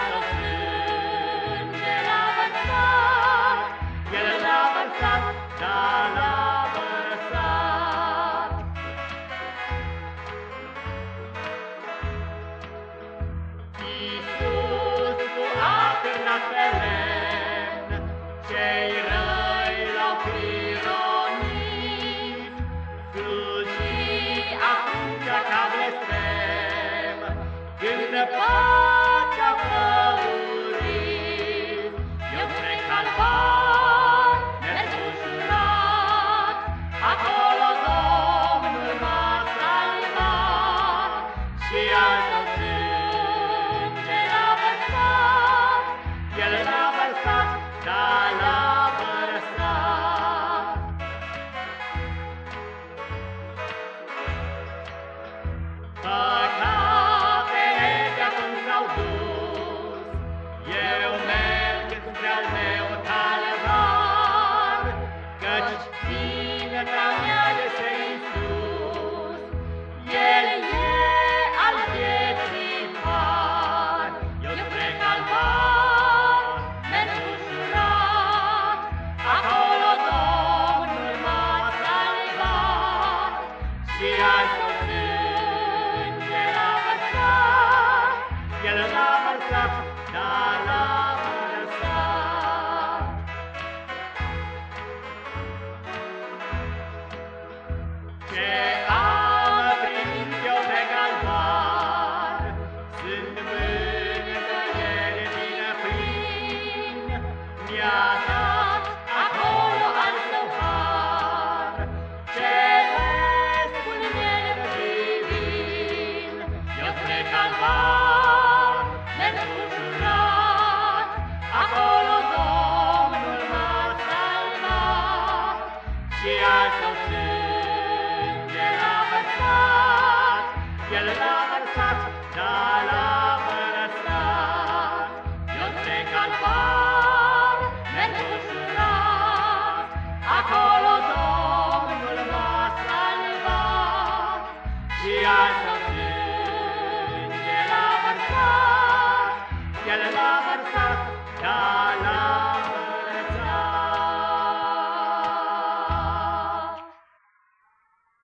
Michael Smith. Mâna mea Ce sânge